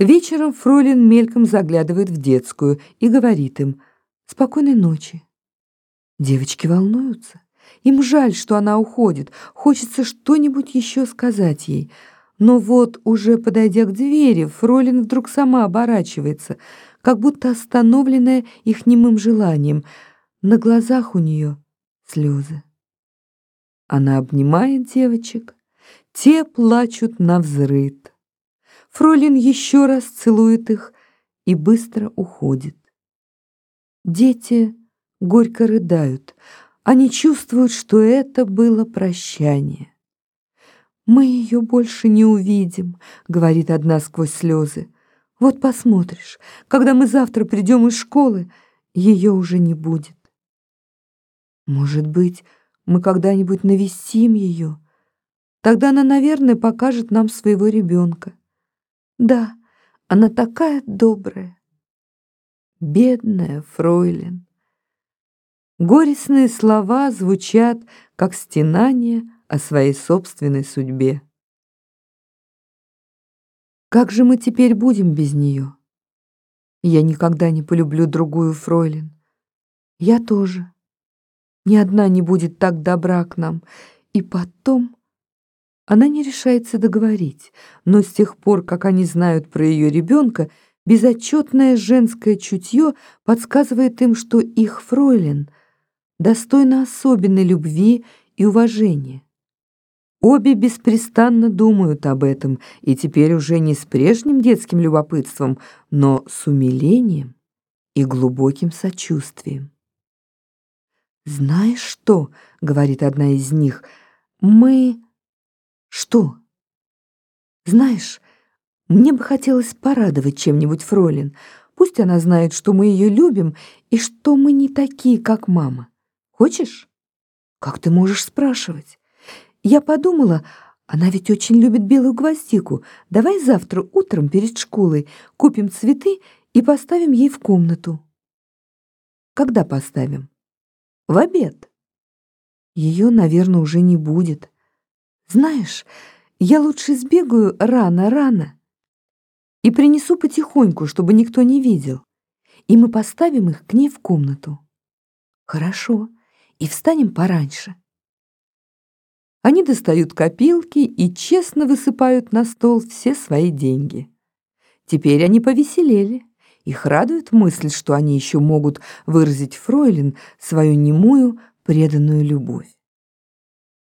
Вечером Фролин мельком заглядывает в детскую и говорит им «Спокойной ночи». Девочки волнуются. Им жаль, что она уходит. Хочется что-нибудь еще сказать ей. Но вот, уже подойдя к двери, Фролин вдруг сама оборачивается, как будто остановленная их немым желанием. На глазах у нее слезы. Она обнимает девочек. Те плачут на взрыд. Фролин еще раз целует их и быстро уходит. Дети горько рыдают. Они чувствуют, что это было прощание. «Мы ее больше не увидим», — говорит одна сквозь слезы. «Вот посмотришь, когда мы завтра придем из школы, ее уже не будет». «Может быть, мы когда-нибудь навестим ее? Тогда она, наверное, покажет нам своего ребенка. Да, она такая добрая. Бедная фройлен. Горестные слова звучат, как стенание о своей собственной судьбе. Как же мы теперь будем без нее? Я никогда не полюблю другую фройлен. Я тоже. Ни одна не будет так добра к нам. И потом... Она не решается договорить, но с тех пор, как они знают про ее ребенка, безотчетное женское чутье подсказывает им, что их фройлен достойна особенной любви и уважения. Обе беспрестанно думают об этом, и теперь уже не с прежним детским любопытством, но с умилением и глубоким сочувствием. «Знаешь что?» — говорит одна из них. «Мы...» Что? Знаешь, мне бы хотелось порадовать чем-нибудь Фролин. Пусть она знает, что мы ее любим и что мы не такие, как мама. Хочешь? Как ты можешь спрашивать? Я подумала, она ведь очень любит белую гвоздику. Давай завтра утром перед школой купим цветы и поставим ей в комнату. Когда поставим? В обед. Ее, наверное, уже не будет. Знаешь, я лучше сбегаю рано-рано и принесу потихоньку, чтобы никто не видел, и мы поставим их к ней в комнату. Хорошо, и встанем пораньше. Они достают копилки и честно высыпают на стол все свои деньги. Теперь они повеселели. Их радует мысль, что они еще могут выразить Фройлен свою немую преданную любовь.